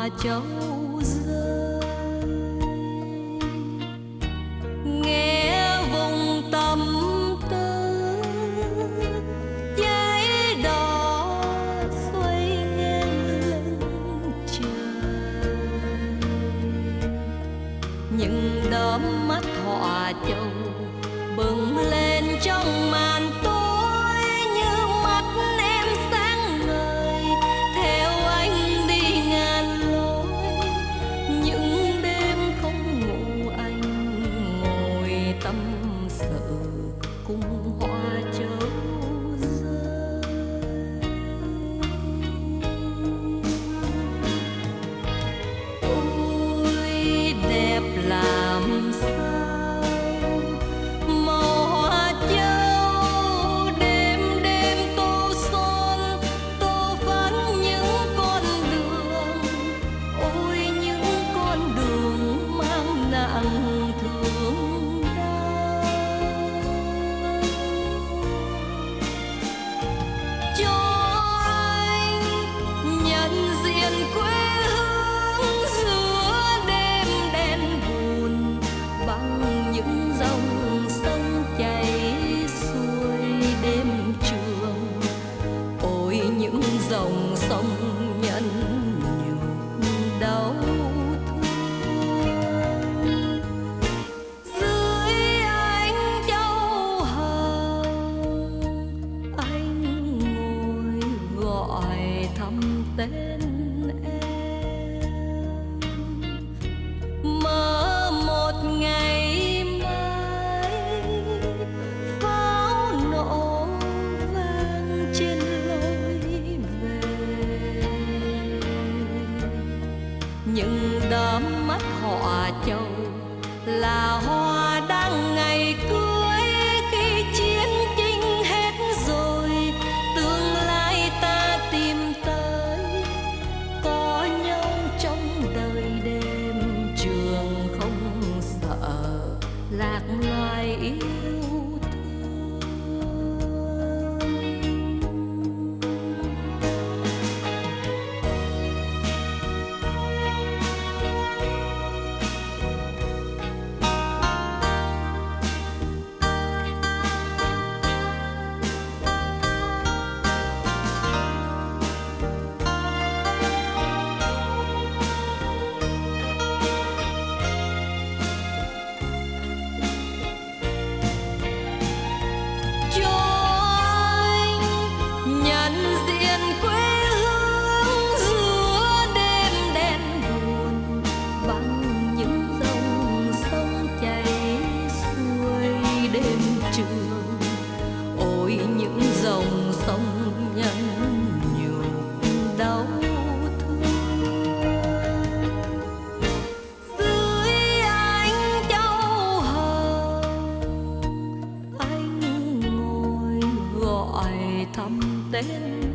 hoa rơi. Nghe vùng tâm tư, giấy đỏ xoay ngang lên trời. Những đốm mắt họa châu bừng lên trong màn cùng họ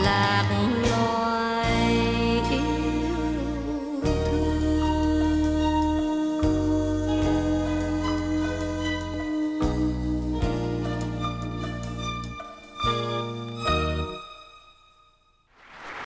lạc lối.